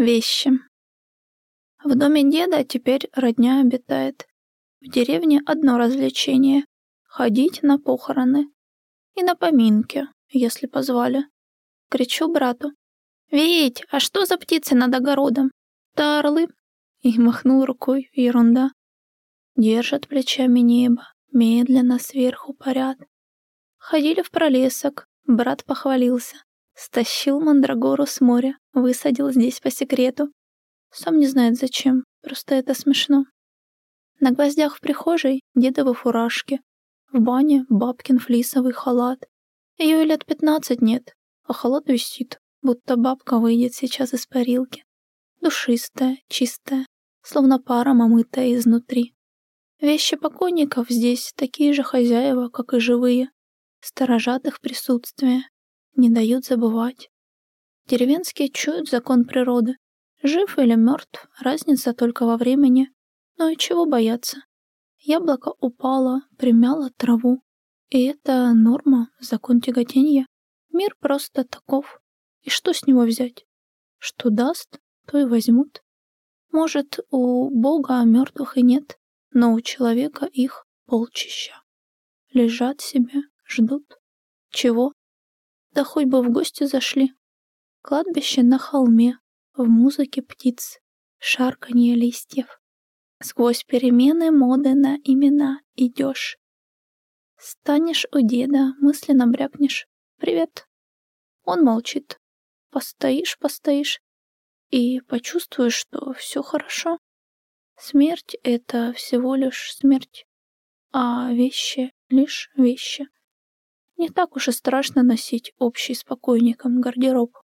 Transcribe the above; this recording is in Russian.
Вещи. В доме деда теперь родня обитает. В деревне одно развлечение — ходить на похороны. И на поминки, если позвали. Кричу брату. «Вить, а что за птицы над огородом?» «Да орлы». И махнул рукой. Ерунда. Держат плечами небо, медленно сверху парят. Ходили в пролесок, брат похвалился. Стащил мандрагору с моря, высадил здесь по секрету. Сам не знает зачем, просто это смешно. На гвоздях в прихожей дедовы фуражки. В бане бабкин флисовый халат. Ее лет пятнадцать нет, а халат висит, будто бабка выйдет сейчас из парилки. Душистая, чистая, словно паром омытая изнутри. Вещи покойников здесь такие же хозяева, как и живые. Сторожат их присутствие, не дают забывать. Деревенские чуют закон природы. Жив или мертв, разница только во времени. Ну и чего бояться? Яблоко упало, примяло траву. И это норма, закон тяготения. Мир просто таков. И что с него взять? Что даст, то и возьмут. Может, у Бога мертвых и нет, но у человека их полчища. Лежат себе, ждут. Чего? Да хоть бы в гости зашли. Кладбище на холме, в музыке птиц, шарканье листьев. Сквозь перемены моды на имена идешь. Станешь у деда, мысленно брякнешь «Привет». Он молчит. Постоишь, постоишь и почувствуешь, что все хорошо. Смерть — это всего лишь смерть, а вещи — лишь вещи. Не так уж и страшно носить общий с покойником гардероб.